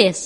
inglês